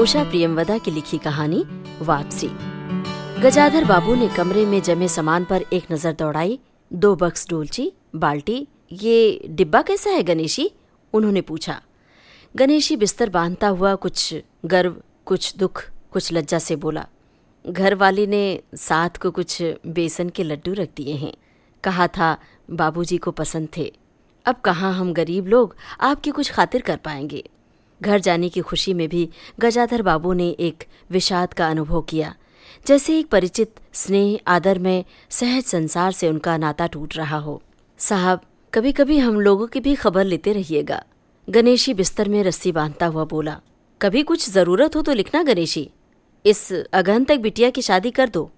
उषा प्रियमवदा की लिखी कहानी, वापसी। गजाधर बाबू ने कमरे में जमे सामान पर एक नज़र दौड़ाई, दो बक्स डोलची, बाल्टी, ये डिब्बा कैसा है गणेशी? उन्होंने पूछा। गणेशी बिस्तर बांधता हुआ कुछ गर्व, कुछ दुख, कुछ लज्जा से बोला घर वाली ने साथ को कुछ बेसन के लड्डू रख दिए हैं। कहा था, बाबूजी को पसंद थे। अब कहाँ हम गरीब लोग आपकी कुछ खातिर कर पाएँगे? घर जाने की खुशी में भी गजाधर बाबू ने एक विषाद का अनुभव किया। जैसे एक परिचित, स्नेह आदर में सहज संसार से उनका नाता टूट रहा हो। साहब कभी कभी हम लोगों की भी खबर लेते रहिएगा। गणेशी बिस्तर में रस्सी बांधता हुआ बोला, कभी कुछ ज़रूरत हो तो लिखना गणेशी। इस अगहन तक बिटिया की शादी कर दो।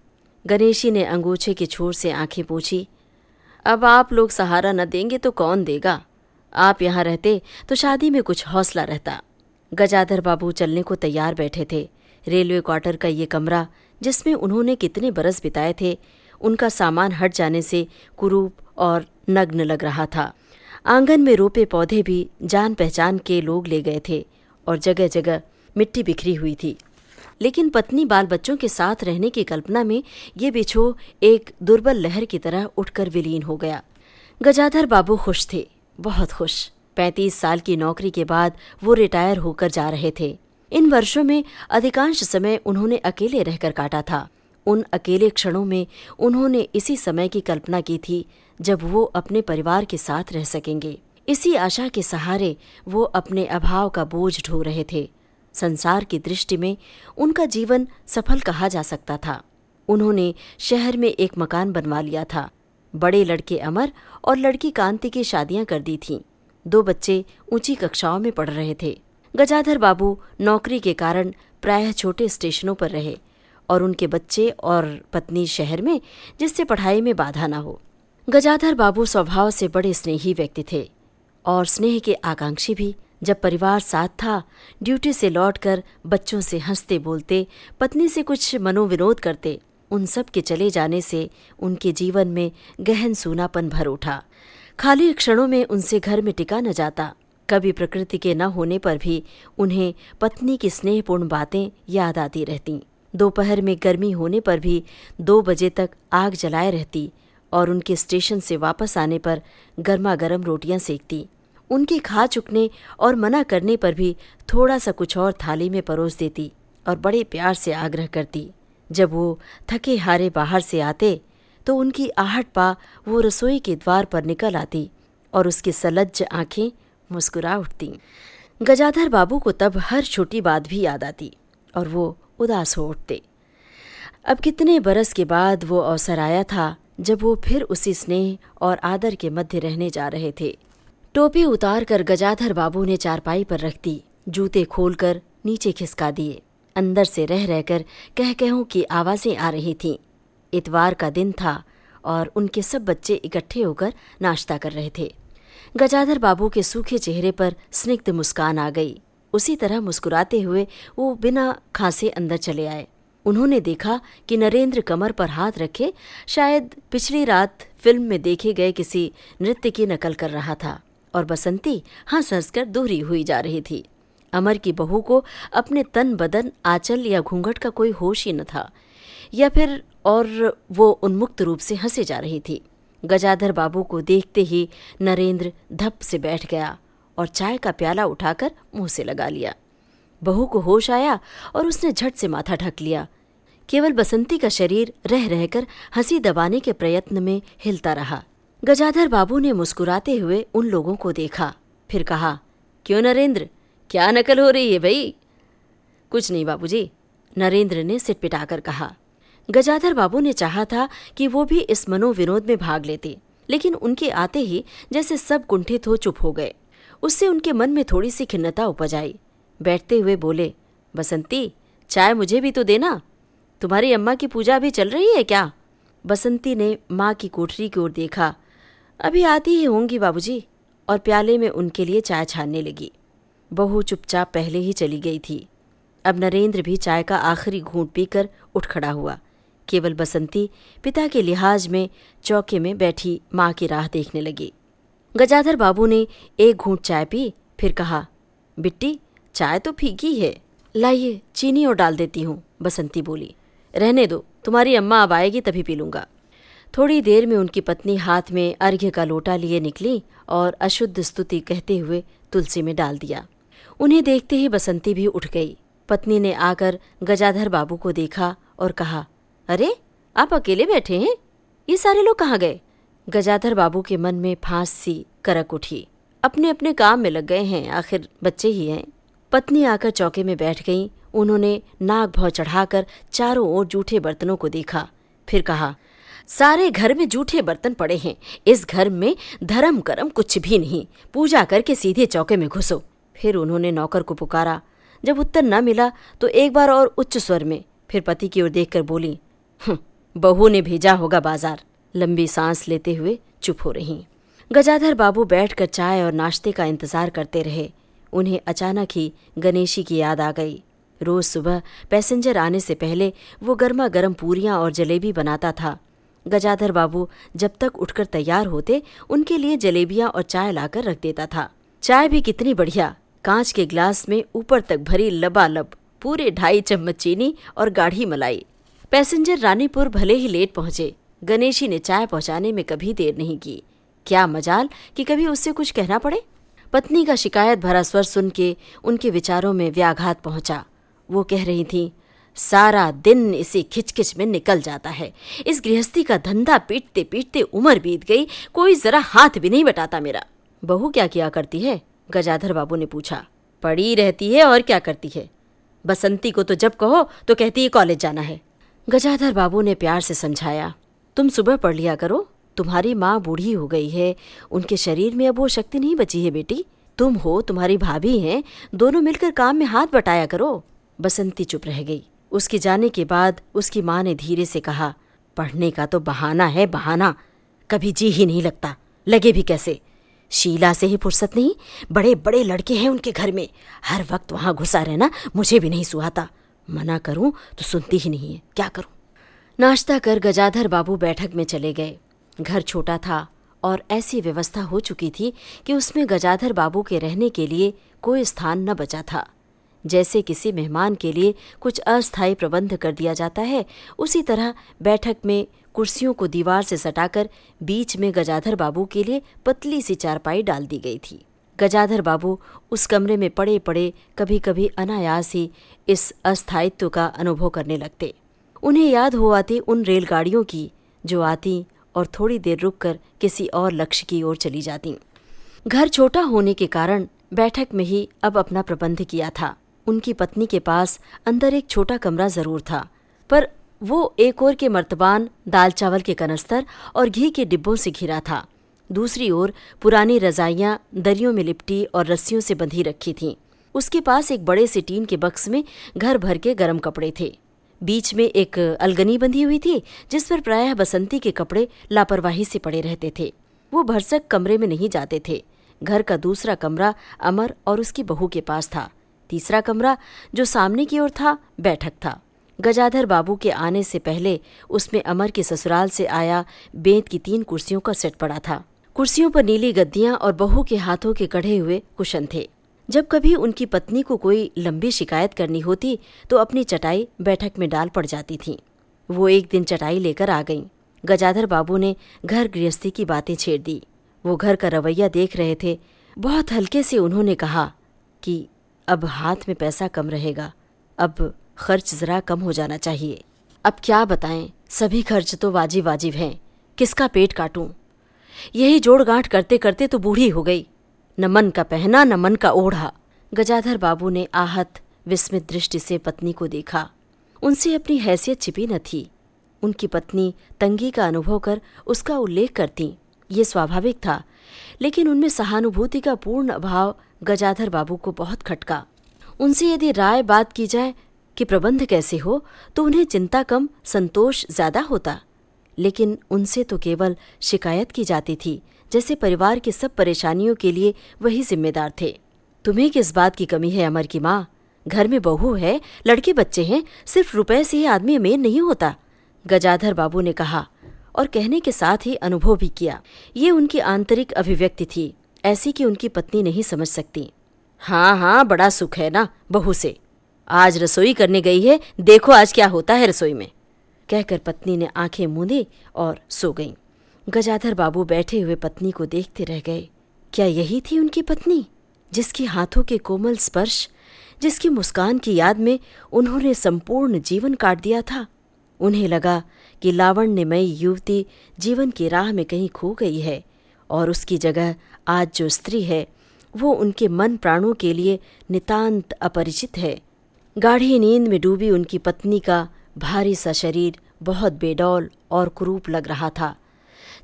गणेशी ने अंगूछे के छोर से आँखें पूछी, अब आप लोग सहारा न देंगे तो कौन देगा? आप यहाँ रहते तो शादी में कुछ हौसला रहता। गजाधर बाबू चलने को तैयार बैठे थे। रेलवे क्वार्टर का ये कमरा, जिसमें उन्होंने कितने बरस बिताए थे, उनका सामान हट जाने से कुरूप और नग्न लग रहा था। आँगन में रोपे पौधे भी जान पहचान के लोग ले गए थे और जगह जगह मिट्टी बिखरी हुई थी। लेकिन पत्नी बाल बच्चों के साथ रहने की कल्पना में ये बिछो एक दुर्बल लहर की तरह उठकर विलीन हो गया। गजाधर बाबू खुश थे, बहुत खुश। पैंतीस साल की नौकरी के बाद वो रिटायर होकर जा रहे थे। इन वर्षों में अधिकांश समय उन्होंने अकेले रहकर काटा था। उन अकेले क्षणों में उन्होंने इसी समय की कल्पना की थी, जब वो अपने परिवार के साथ रह सकेंगे। इसी आशा के सहारे वो अपने अभाव का बोझ ढो रहे थे। संसार की दृष्टि में उनका जीवन सफल कहा जा सकता था। उन्होंने शहर में एक मकान बनवा लिया था। बड़े लड़के अमर और लड़की कांति की शादियाँ कर दी थीं। दो बच्चे ऊँची कक्षाओं में पढ़ रहे थे। गजाधर बाबू नौकरी के कारण प्रायः छोटे स्टेशनों पर रहे और उनके बच्चे और पत्नी शहर में, जिससे पढ़ाई में बाधा न हो। गजाधर बाबू स्वभाव से बड़े स्नेही व्यक्ति थे और स्नेह के आकांक्षी भी। जब परिवार साथ था, ड्यूटी से लौटकर बच्चों से हँसते बोलते, पत्नी से कुछ मनोविनोद करते, उन सब के चले जाने से उनके जीवन में गहन सूनापन भर उठा। खाली क्षणों में उनसे घर में टिका न जाता। कभी प्रकृति के न होने पर भी उन्हें पत्नी की स्नेहपूर्ण बातें याद आती रहती। दोपहर में गर्मी होने पर भी दो बजे तक आग जलाए रहती और उनके स्टेशन से वापस आने पर गर्मा गर्म रोटियाँ सेकती। उनके खा चुकने और मना करने पर भी थोड़ा सा कुछ और थाली में परोस देती और बड़े प्यार से आग्रह करती। जब वो थके हारे बाहर से आते तो उनकी आहट पा वो रसोई के द्वार पर निकल आती और उसकी सलज्ज आँखें मुस्कुरा उठती। गजाधर बाबू को तब हर छोटी बात भी याद आती और वो उदास हो उठते। अब कितने बरस के बाद वो अवसर आया था जब वो फिर उसी स्नेह और आदर के मध्य रहने जा रहे थे। टोपी उतार कर गजाधर बाबू ने चारपाई पर रख दी, जूते खोलकर नीचे खिसका दिए। अंदर से रह रहकर कह कहूँ की आवाज़ें आ रही थीं। इतवार का दिन था और उनके सब बच्चे इकट्ठे होकर नाश्ता कर रहे थे। गजाधर बाबू के सूखे चेहरे पर स्निग्ध मुस्कान आ गई। उसी तरह मुस्कुराते हुए वो बिना खांसे अंदर चले आए। उन्होंने देखा कि नरेंद्र कमर पर हाथ रखे शायद पिछली रात फ़िल्म में देखे गए किसी नृत्य की नकल कर रहा था और बसंती हंस हंसकर दोहरी हुई जा रही थी। अमर की बहू को अपने तन बदन आंचल या घूंघट का कोई होश ही न था। या फिर और वो उन्मुक्त रूप से हंसे जा रही थी। गजाधर बाबू को देखते ही नरेंद्र धप से बैठ गया और चाय का प्याला उठाकर मुँह से लगा लिया। बहू को होश आया और उसने झट से माथा ढक लिया। केवल बसंती का शरीर रह रहकर हँसी दबाने के प्रयत्न में हिलता रहा। गजाधर बाबू ने मुस्कुराते हुए उन लोगों को देखा। फिर कहा, क्यों नरेंद्र? क्या नकल हो रही है भाई? कुछ नहीं बाबूजी, नरेंद्र ने सिट पिटाकर कहा। गजाधर बाबू ने चाहा था कि वो भी इस मनोविनोद में भाग लेते, लेकिन उनके आते ही जैसे सब कुंठित हो चुप हो गए। उससे उनके मन में थोड़ी सी खिन्नता उपज आई। बैठते हुए बोले, बसंती, चाय मुझे भी तो देना। तुम्हारी अम्मा की पूजा अभी चल रही है क्या? बसंती ने माँ की कोठरी की ओर देखा। अभी आती ही होंगी बाबूजी, और प्याले में उनके लिए चाय छानने लगी। बहू चुपचाप पहले ही चली गई थी। अब नरेंद्र भी चाय का आखिरी घूंट पीकर उठ खड़ा हुआ। केवल बसंती पिता के लिहाज में चौके में बैठी माँ की राह देखने लगी। गजाधर बाबू ने एक घूंट चाय पी, फिर कहा, बिट्टी, चाय तो फीकी है। लाइए, चीनी और डाल देती हूँ, बसंती बोली। रहने दो, तुम्हारी अम्मा अब आएगी तभी पी लूँगा थोड़ी देर में उनकी पत्नी हाथ में अर्घ्य का लोटा लिए निकली और अशुद्ध स्तुति कहते हुए तुलसी में डाल दिया। उन्हें देखते ही बसंती भी उठ गई। पत्नी ने आकर गजाधर बाबू को देखा और कहा अरे, आप अकेले बैठे हैं? ये सारे लोग कहाँ गए? गजाधर बाबू के मन में फांस सी करक उठी। अपने अपने काम में लग गए हैं, आखिर बच्चे ही हैं। पत्नी आकर चौके में बैठ गई। उन्होंने नाक भौ चढ़ाकर चारों ओर जूठे बर्तनों को देखा। फिर कहा, सारे घर में जूठे बर्तन पड़े हैं। इस घर में धर्म करम कुछ भी नहीं। पूजा करके सीधे चौके में घुसो। फिर उन्होंने नौकर को पुकारा। जब उत्तर न मिला तो एक बार और उच्च स्वर में फिर पति की ओर देखकर बोली बहू ने भेजा होगा बाज़ार। लंबी सांस लेते हुए चुप हो रही। गजाधर बाबू बैठकर चाय और नाश्ते का इंतज़ार करते रहे। उन्हें अचानक ही गणेशी की याद आ गई। रोज सुबह पैसेंजर आने से पहले वो गर्मा गर्म पूरियाँ और जलेबी बनाता था। गजाधर बाबू जब तक उठकर तैयार होते, उनके लिए जलेबियाँ और चाय लाकर रख देता था। चाय भी कितनी बढ़िया! कांच के ग्लास में ऊपर तक भरी लबालब, पूरे ढाई चम्मच चीनी और गाढ़ी मलाई। पैसेंजर रानीपुर भले ही लेट पहुँचे, गणेशी ने चाय पहुँचाने में कभी देर नहीं की। क्या मजाल कि कभी उससे कुछ कहना पड़े? पत्नी का शिकायत भरा स्वर सुन के उनके विचारों में व्याघात पहुँचा। वो कह रही थी, सारा दिन इसी खिचखिच में निकल जाता है। इस गृहस्थी का धंधा पीटते पीटते उम्र बीत गई, कोई जरा हाथ भी नहीं बटाता मेरा। बहू क्या किया करती है? गजाधर बाबू ने पूछा। पड़ी रहती है और क्या करती है? बसंती को तो जब कहो तो कहती है कॉलेज जाना है। गजाधर बाबू ने प्यार से समझाया, तुम सुबह पढ़ लिया करो, तुम्हारी माँ बूढ़ी हो गई है, उनके शरीर में अब वो शक्ति नहीं बची है बेटी। तुम हो, तुम्हारी भाभी हैं, दोनों मिलकर काम में हाथ बटाया करो। बसंती चुप रह गई। उसके जाने के बाद उसकी माँ ने धीरे से कहा, पढ़ने का तो बहाना है, बहाना। कभी जी ही नहीं लगता। लगे भी कैसे? शीला से ही फुर्सत नहीं बड़े बड़े लड़के हैं उनके घर में। हर वक्त वहाँ घुसा रहना मुझे भी नहीं सुहाता। मना करूँ तो सुनती ही नहीं है। क्या करूँ? नाश्ता कर गजाधर बाबू बैठक में चले गए। घर छोटा था और ऐसी व्यवस्था हो चुकी थी कि उसमें गजाधर बाबू के रहने के लिए कोई स्थान न बचा था। जैसे किसी मेहमान के लिए कुछ अस्थायी प्रबंध कर दिया जाता है, उसी तरह बैठक में कुर्सियों को दीवार से सटाकर बीच में गजाधर बाबू के लिए पतली सी चारपाई डाल दी गई थी। गजाधर बाबू उस कमरे में पड़े पड़े कभी कभी अनायास ही इस अस्थायित्व का अनुभव करने लगते। उन्हें याद हो आती उन रेलगाड़ियों की, जो आती और थोड़ी देर रुककर किसी और लक्ष्य की ओर चली जाती। घर छोटा होने के कारण बैठक में ही अब अपना प्रबंध किया था। उनकी पत्नी के पास अंदर एक छोटा कमरा ज़रूर था, पर वो एक ओर के मर्तबान दाल चावल के कनस्तर और घी के डिब्बों से घिरा था। दूसरी ओर पुरानी रजाइयाँ दरियों में लिपटी और रस्सियों से बंधी रखी थीं। उसके पास एक बड़े से टीन के बक्स में घर भर के गर्म कपड़े थे। बीच में एक अलगनी बंधी हुई थी, जिस पर प्रायः बसंती के कपड़े लापरवाही से पड़े रहते थे। वो भरसक कमरे में नहीं जाते थे। घर का दूसरा कमरा अमर और उसकी बहू के पास था। तीसरा कमरा, जो सामने की ओर था, बैठक था। गजाधर बाबू के आने से पहले उसमें अमर के ससुराल से आया बेंत की तीन कुर्सियों का सेट पड़ा था। कुर्सियों पर नीली गद्दियाँ और बहू के हाथों के कढ़े हुए कुशन थे। जब कभी उनकी पत्नी को कोई लंबी शिकायत करनी होती तो अपनी चटाई बैठक में डाल पड़ जाती थी। वो एक दिन चटाई लेकर आ गईं। गजाधर बाबू ने घर गृहस्थी की बातें छेड़ दी। वो घर का रवैया देख रहे थे। बहुत हल्के से उन्होंने कहा कि, अब हाथ में पैसा कम रहेगा। अब खर्च जरा कम हो जाना चाहिए। अब क्या बताएँ? सभी खर्च तो वाजिब वाजिब हैं। किसका पेट काटूं? यही जोड़ गांठ करते करते तो बूढ़ी हो गई। न मन का पहना, न मन का ओढ़ा। गजाधर बाबू ने आहत, विस्मित दृष्टि से पत्नी को देखा। उनसे अपनी हैसियत छिपी न थी। उनकी पत्नी तंगी का अनुभव कर उसका उल्लेख करती। ये स्वाभाविक था, लेकिन उनमें सहानुभूति का पूर्ण अभाव गजाधर बाबू को बहुत खटका। उनसे यदि राय बात की जाए कि प्रबंध कैसे हो तो उन्हें चिंता कम, संतोष ज़्यादा होता। लेकिन उनसे तो केवल शिकायत की जाती थी जैसे परिवार की सब परेशानियों के लिए वही जिम्मेदार थे। तुम्हें किस बात की कमी है अमर की माँ? घर में बहू है, लड़के बच्चे हैं, सिर्फ़ रुपए से ही आदमी अमीर नहीं होता। गजाधर बाबू ने कहा, और कहने के साथ ही अनुभव भी किया। ये उनकी आंतरिक अभिव्यक्ति थी, ऐसी कि उनकी पत्नी नहीं समझ सकती। हाँ हाँ बड़ा सुख है ना, बहू से। आज रसोई करने गई है, देखो आज क्या होता है रसोई में। कहकर पत्नी ने आँखें मूंदी और सो गईं। गजाधर बाबू बैठे हुए पत्नी को देखते रह गए। क्या यही थी उनकी पत्नी, जिसके हाथों के कोमल स्पर्श, जिसकी मुस्कान की याद में उन्होंने संपूर्ण जीवन काट दिया था? उन्हें लगा कि लावण्यमयी युवती जीवन की राह में कहीं खो गई है, और उसकी जगह आज जो स्त्री है, वो उनके मन प्राणों के लिए नितांत अपरिचित है। गाढ़ी नींद में डूबी उनकी पत्नी का भारी सा शरीर बहुत बेडौल और कुरूप लग रहा था।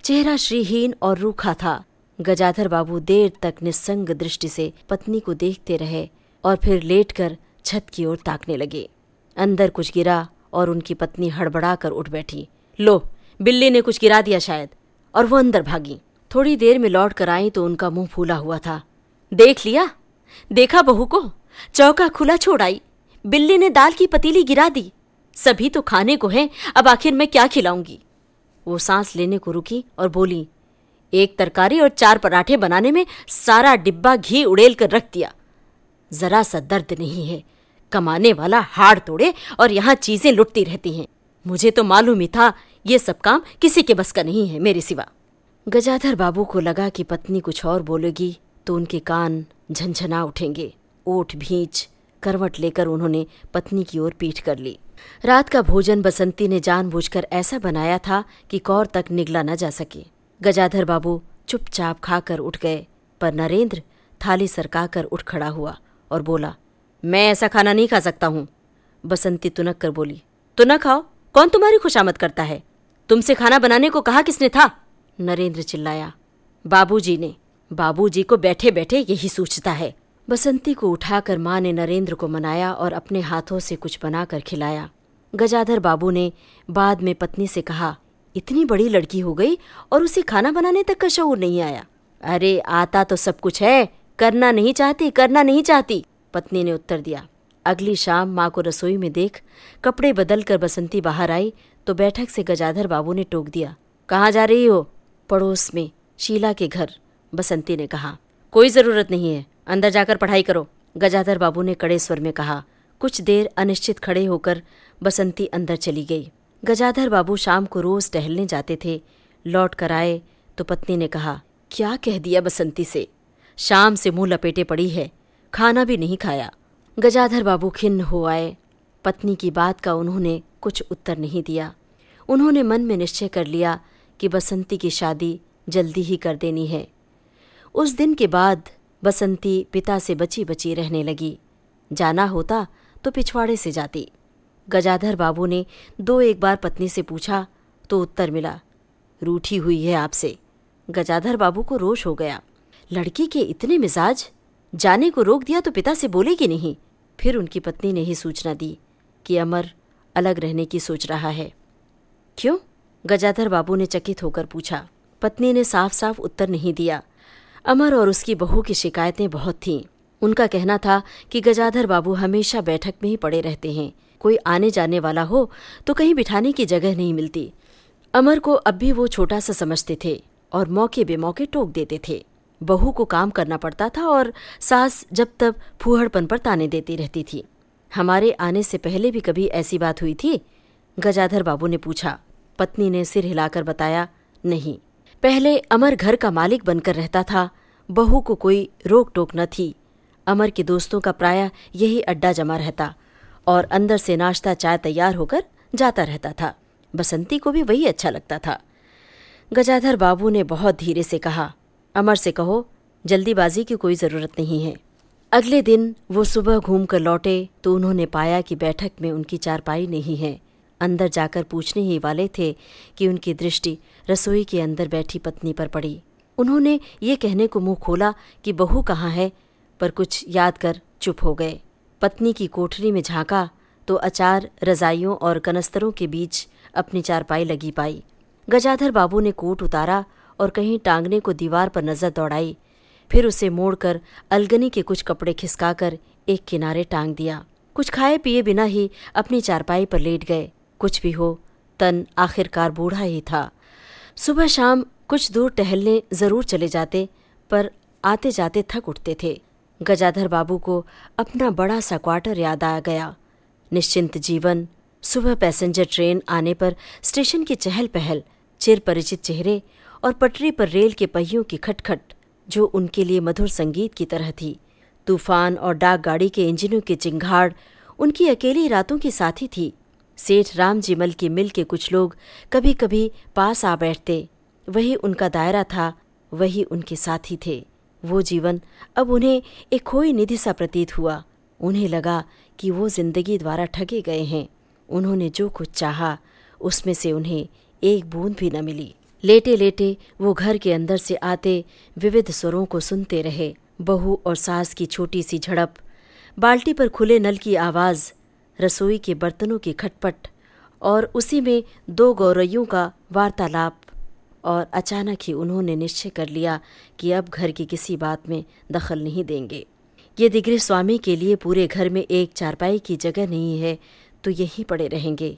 चेहरा श्रीहीन और रूखा था। गजाधर बाबू देर तक निस्संग दृष्टि से पत्नी को देखते रहे और फिर लेटकर छत की ओर ताकने लगे। अंदर कुछ गिरा और उनकी पत्नी हड़बड़ा कर उठ बैठी। लो, बिल्ली ने कुछ गिरा दिया शायद। और वो अंदर भागी। थोड़ी देर में लौट कर आई तो उनका मुँह फूला हुआ था। देख लिया? देखा बहू को? चौका खुला छोड़ आई। बिल्ली ने दाल की पतीली गिरा दी। सभी तो खाने को है, अब आखिर मैं क्या खिलाऊँगी? वो सांस लेने को रुकी और बोली, एक तरकारी और चार पराठे बनाने में सारा डिब्बा घी उड़ेल कर रख दिया। जरा सा दर्द नहीं है, कमाने वाला हाड़ तोड़े और यहाँ चीज़ें लुटती रहती हैं। मुझे तो मालूम ही था, ये सब काम किसी के बस का नहीं है, मेरे सिवा। गजाधर बाबू को लगा कि पत्नी कुछ और बोलेगी तो उनके कान झंझना उठेंगे। ओठ भींच करवट लेकर उन्होंने पत्नी की ओर पीठ कर ली। रात का भोजन बसंती ने जानबूझकर ऐसा बनाया था कि कौर तक निगला न जा सके। गजाधर बाबू चुपचाप खाकर उठ गए, पर नरेंद्र थाली सरकाकर उठ खड़ा हुआ और बोला, मैं ऐसा खाना नहीं खा सकता हूँ। बसंती तुनक कर बोली तो न खाओ, कौन तुम्हारी खुशामद करता है? तुमसे खाना बनाने को कहा किसने था? नरेंद्र चिल्लाया, बाबूजी ने, बाबूजी को बैठे बैठे यही सोचता है। बसंती को उठाकर माँ ने नरेंद्र को मनाया और अपने हाथों से कुछ बनाकर खिलाया। गजाधर बाबू ने बाद में पत्नी से कहा, इतनी बड़ी लड़की हो गई और उसे खाना बनाने तक का शऊर नहीं आया। अरे, आता तो सब कुछ है। करना नहीं चाहती, करना नहीं चाहती। पत्नी ने उत्तर दिया। अगली शाम माँ को रसोई में देख कपड़े बदल कर बसंती बाहर आई तो बैठक से गजाधर बाबू ने टोक दिया, कहाँ जा रही हो? पड़ोस में, शीला के घर, बसंती ने कहा। कोई ज़रूरत नहीं है। अंदर जाकर पढ़ाई करो। गजाधर बाबू ने कड़े स्वर में कहा। कुछ देर अनिश्चित खड़े होकर बसंती अंदर चली गई। गजाधर बाबू शाम को रोज टहलने जाते थे। लौट कर आए तो पत्नी ने कहा, क्या कह दिया बसंती से? शाम से मुँह लपेटे पड़ी है। खाना भी नहीं खाया। गजाधर बाबू खिन्न हो आए। पत्नी की बात का उन्होंने कुछ उत्तर नहीं दिया। उन्होंने मन में निश्चय कर लिया कि बसंती की शादी जल्दी ही कर देनी है। उस दिन के बाद बसंती पिता से बची बची रहने लगी। जाना होता तो पिछवाड़े से जाती। गजाधर बाबू ने दो एक बार पत्नी से पूछा तो उत्तर मिला, रूठी हुई है आपसे। गजाधर बाबू को रोष हो गया। लड़की के इतने मिजाज? जाने को रोक दिया तो पिता से बोलेगी नहीं? फिर उनकी पत्नी ने ही सूचना दी कि अमर अलग रहने की सोच रहा है। क्यों? गजाधर बाबू ने चकित होकर पूछा। पत्नी ने साफ़ साफ़ उत्तर नहीं दिया। अमर और उसकी बहू की शिकायतें बहुत थीं। उनका कहना था कि गजाधर बाबू हमेशा बैठक में ही पड़े रहते हैं। कोई आने जाने वाला हो तो कहीं बिठाने की जगह नहीं मिलती। अमर को अब भी वो छोटा सा समझते थे और मौके बेमौके टोक देते थे। बहू को काम करना पड़ता था और सास जब तब फूहड़पन पर ताने देती रहती थी। हमारे आने से पहले भी कभी ऐसी बात हुई थी? गजाधर बाबू ने पूछा। पत्नी ने सिर हिलाकर बताया, नहीं। पहले अमर घर का मालिक बनकर रहता था। बहू को कोई रोक टोक न थी। अमर के दोस्तों का प्राय यही अड्डा जमा रहता और अंदर से नाश्ता चाय तैयार होकर जाता रहता था। बसंती को भी वही अच्छा लगता था। गजाधर बाबू ने बहुत धीरे से कहा, अमर से कहो, जल्दीबाजी की कोई ज़रूरत नहीं है। अगले दिन वो सुबह घूम कर लौटे तो उन्होंने पाया कि बैठक में उनकी चारपाई नहीं है। अंदर जाकर पूछने ही वाले थे कि उनकी दृष्टि रसोई के अंदर बैठी पत्नी पर पड़ी। उन्होंने ये कहने को मुँह खोला कि बहू कहाँ है, पर कुछ याद कर चुप हो गए। पत्नी की कोठरी में झांका तो अचार, रजाइयों और कनस्तरों के बीच अपनी चारपाई लगी पाई। गजाधर बाबू ने कोट उतारा और कहीं टांगने को दीवार पर नज़र दौड़ाई। फिर उसे मोड़कर अलगनी के कुछ कपड़े खिसकाकर एक किनारे टांग दिया। कुछ खाए पिए बिना ही अपनी चारपाई पर लेट गए। कुछ भी हो, तन आखिरकार बूढ़ा ही था। सुबह शाम कुछ दूर टहलने ज़रूर चले जाते, पर आते जाते थक उठते थे। गजाधर बाबू को अपना बड़ा सा क्वार्टर याद आ गया। निश्चिंत जीवन, सुबह पैसेंजर ट्रेन आने पर स्टेशन की चहल पहल चिर परिचित चेहरे और पटरी पर रेल के पहियों की खटखट, जो उनके लिए मधुर संगीत की तरह थी। तूफ़ान और डाक गाड़ी के इंजनों की चिंगाड़ उनकी अकेली रातों की साथी थी। सेठ रामजीमल की मिल के कुछ लोग कभी कभी पास आ बैठते। वही उनका दायरा था, वही उनके साथी थे। वो जीवन अब उन्हें एक खोई निधि सा प्रतीत हुआ। उन्हें लगा कि वो ज़िंदगी द्वारा ठगे गए हैं। उन्होंने जो कुछ चाहा, उसमें से उन्हें एक बूंद भी न मिली। लेटे लेटे वो घर के अंदर से आते विविध स्वरों को सुनते रहे। बहू और सास की छोटी सी झड़प, बाल्टी पर खुले नल की आवाज़ रसोई के बर्तनों की खटपट और उसी में दो गौरैयों का वार्तालाप। और अचानक ही उन्होंने निश्चय कर लिया कि अब घर की किसी बात में दखल नहीं देंगे। यदि गृह स्वामी के लिए पूरे घर में एक चारपाई की जगह नहीं है तो यहीं पड़े रहेंगे।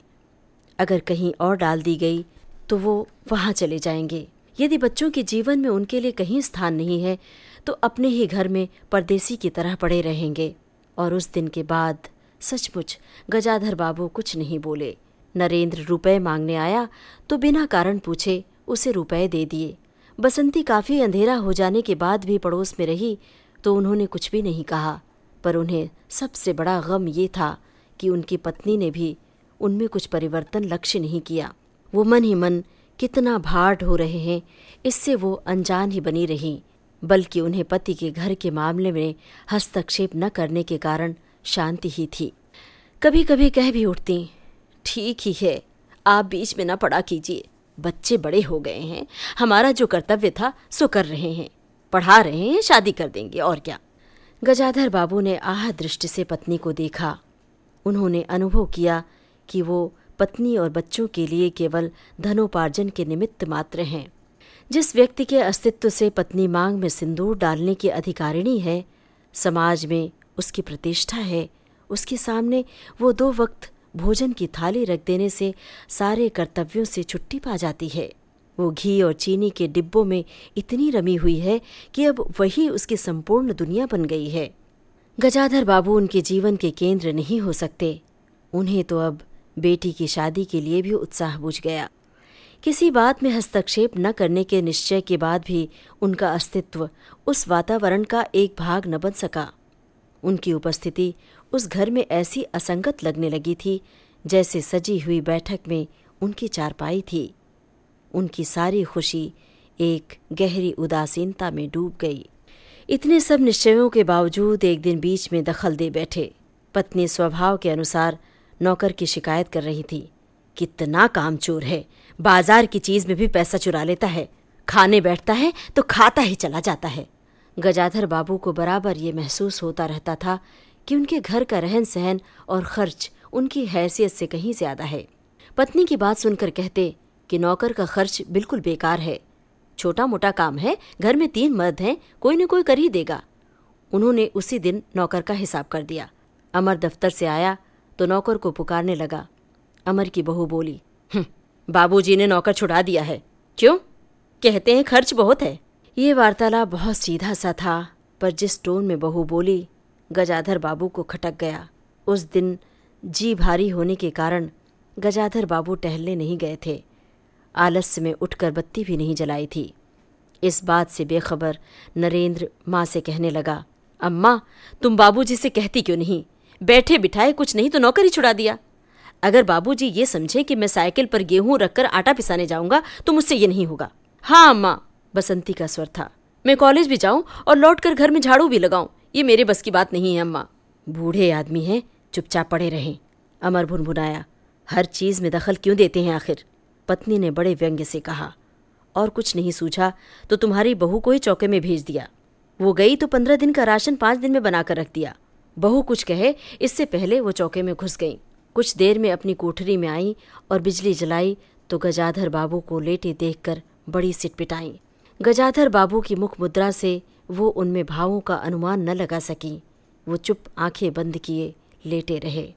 अगर कहीं और डाल दी गई तो वो वहाँ चले जाएँगे। यदि बच्चों के जीवन में उनके लिए कहीं स्थान नहीं है तो अपने ही घर में परदेसी की तरह पड़े रहेंगे। और उस दिन के बाद सचमुच, गजाधर बाबू कुछ नहीं बोले। नरेंद्र रुपए मांगने आया तो बिना कारण पूछे उसे रुपए दे दिए। बसंती काफ़ी अंधेरा हो जाने के बाद भी पड़ोस में रही तो उन्होंने कुछ भी नहीं कहा। पर उन्हें सबसे बड़ा गम ये था कि उनकी पत्नी ने भी उनमें कुछ परिवर्तन लक्ष्य नहीं किया। वो मन ही मन कितना भार हो रहे हैं, इससे वो अनजान ही बनी रही, बल्कि उन्हें पति के घर के मामले में हस्तक्षेप न करने के कारण शांति ही थी। कभी कभी कह भी उठती, ठीक ही है, आप बीच में न पड़ा कीजिए। बच्चे बड़े हो गए हैं, हमारा जो कर्तव्य था, सो कर रहे हैं। पढ़ा रहे हैं, शादी कर देंगे, और क्या? गजाधर बाबू ने आह दृष्टि से पत्नी को देखा। उन्होंने अनुभव किया कि वो पत्नी और बच्चों के लिए केवल धनोपार्जन के निमित्त मात्र हैं। जिस व्यक्ति के अस्तित्व से पत्नी मांग में सिंदूर डालने की अधिकारिणी है, समाज में उसकी प्रतिष्ठा है। उसके सामने वो दो वक्त भोजन की थाली रख देने से सारे कर्तव्यों से छुट्टी पा जाती है। वो घी और चीनी के डिब्बों में इतनी रमी हुई है कि अब वही उसकी संपूर्ण दुनिया बन गई है। गजाधर बाबू उनके जीवन के केंद्र नहीं हो सकते। उन्हें तो अब बेटी की शादी के लिए भी उत्साह बुझ गया। किसी बात में हस्तक्षेप न करने के निश्चय के बाद भी उनका अस्तित्व उस वातावरण का एक भाग न बन सका। उनकी उपस्थिति उस घर में ऐसी असंगत लगने लगी थी, जैसे सजी हुई बैठक में उनकी चारपाई थी। उनकी सारी खुशी एक गहरी उदासीनता में डूब गई। इतने सब निश्चयों के बावजूद एक दिन बीच में दखल दे बैठे। पत्नी स्वभाव के अनुसार नौकर की शिकायत कर रही थी, कितना काम चोर है, बाज़ार की चीज़ में भी पैसा चुरा लेता है। खाने बैठता है तो खाता ही चला जाता है। गजाधर बाबू को बराबर ये महसूस होता रहता था कि उनके घर का रहन सहन और खर्च उनकी हैसियत से कहीं ज़्यादा है। पत्नी की बात सुनकर कहते कि नौकर का खर्च बिल्कुल बेकार है। छोटा मोटा काम है घर में तीन मर्द हैं कोई न कोई कर ही देगा। उन्होंने उसी दिन नौकर का हिसाब कर दिया। अमर दफ्तर से आया तो नौकर को पुकारने लगा। अमर की बहू बोली हम्म, बाबूजी ने नौकर छुड़ा दिया है। क्यों? कहते हैं खर्च बहुत है। ये वार्तालाप बहुत सीधा सा था, पर जिस टोन में बहू बोली, गजाधर बाबू को खटक गया। उस दिन जी भारी होने के कारण गजाधर बाबू टहलने नहीं गए थे। आलस्य में उठकर बत्ती भी नहीं जलाई थी। इस बात से बेखबर नरेंद्र माँ से कहने लगा, अम्मा, तुम बाबूजी से कहती क्यों नहीं? बैठे बिठाए कुछ नहीं तो नौकर छुड़ा दिया। अगर बाबूजी ये समझे कि मैं साइकिल पर गेहूँ रखकर आटा पिसाने जाऊँगा तो मुझसे ये नहीं होगा। हाँ अम्मा। बसंती का स्वर था। मैं कॉलेज भी जाऊँ और लौट कर घर में झाड़ू भी लगाऊँ। ये मेरे बस की बात नहीं है, अम्मा। बूढ़े आदमी हैं, चुपचाप पड़े रहें। अमर भुनभुनाया, हर चीज़ में दखल क्यों देते हैं आखिर? पत्नी ने बड़े व्यंग्य से कहा, और कुछ नहीं सूझा तो तुम्हारी बहू को ही चौके में भेज दिया। वो गई तो पंद्रह दिन का राशन पाँच दिन में बनाकर रख दिया। बहू कुछ कहे, इससे पहले वो चौके में घुस गई। कुछ देर में अपनी कोठरी में आई और बिजली जलाई तो गजाधर बाबू को लेटे देखकर बड़ी सिटपिटाई। गजाधर बाबू की मुख मुद्रा से वो उनमें भावों का अनुमान न लगा सकी। वो चुप आँखें बंद किए लेटे रहे।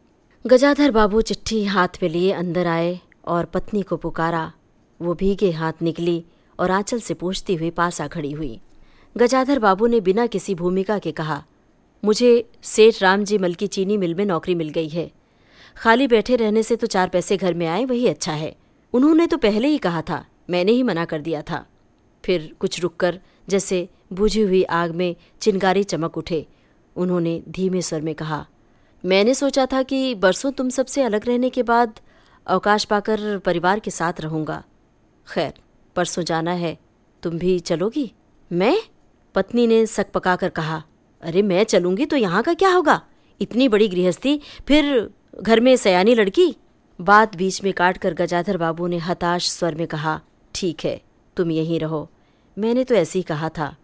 गजाधर बाबू चिट्ठी हाथ में लिए अंदर आए और पत्नी को पुकारा। वो भीगे हाथ निकली और आंचल से पूछती हुई पास खड़ी हुई। गजाधर बाबू ने बिना किसी भूमिका के कहा, मुझे सेठ राम जी मल की चीनी मिल में नौकरी मिल गई है। खाली बैठे रहने से तो चार पैसे घर में आए, वही अच्छा है। उन्होंने तो पहले ही कहा था, मैंने ही मना कर दिया था। फिर कुछ रुककर जैसे बुझी हुई आग में चिनगारी चमक उठे। उन्होंने धीमे स्वर में कहा, मैंने सोचा था कि बरसों तुम सबसे अलग रहने के बाद अवकाश पाकर परिवार के साथ रहूँगा। खैर, परसों जाना है, तुम भी चलोगी? मैं? पत्नी ने सक पकाकर कहा, अरे, मैं चलूँगी तो यहाँ का क्या होगा? इतनी बड़ी गृहस्थी, फिर घर में सयानी लड़की? बात बीच में काट कर गजाधर बाबू ने हताश स्वर में कहा, ठीक है तुम यहीं रहो। मैंने तो ऐसे ही कहा था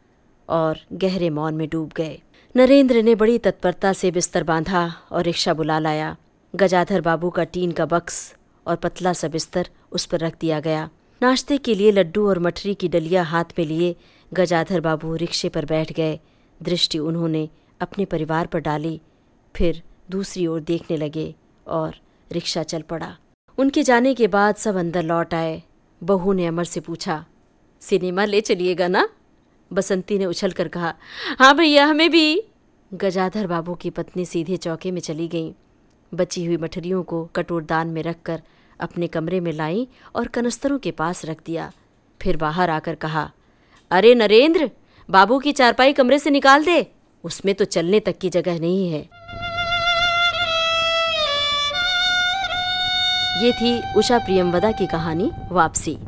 और गहरे मौन में डूब गए। नरेंद्र ने बड़ी तत्परता से बिस्तर बांधा और रिक्शा बुला लाया। गजाधर बाबू का टीन का बक्स और पतला सा बिस्तर उस पर रख दिया गया। नाश्ते के लिए लड्डू और मठरी की डलिया हाथ में लिए गजाधर बाबू रिक्शे पर बैठ गए। दृष्टि उन्होंने अपने परिवार पर डाली। फिर दूसरी ओर देखने लगे और रिक्शा चल पड़ा। उनके जाने के बाद सब अंदर लौट आए। बहू ने अमर से पूछा सिनेमा ले चलिएगा ना? बसंती ने उछल कर कहा हाँ भैया, हमें भी। गजाधर बाबू की पत्नी सीधे चौके में चली गई। बची हुई मठरियों को कटोरदान में रखकर अपने कमरे में लाई और कनस्तरों के पास रख दिया। फिर बाहर आकर कहा, अरे नरेंद्र, बाबू की चारपाई कमरे से निकाल दे। उसमें तो चलने तक की जगह नहीं है। ये थी उषा प्रियमवदा की कहानी वापसी।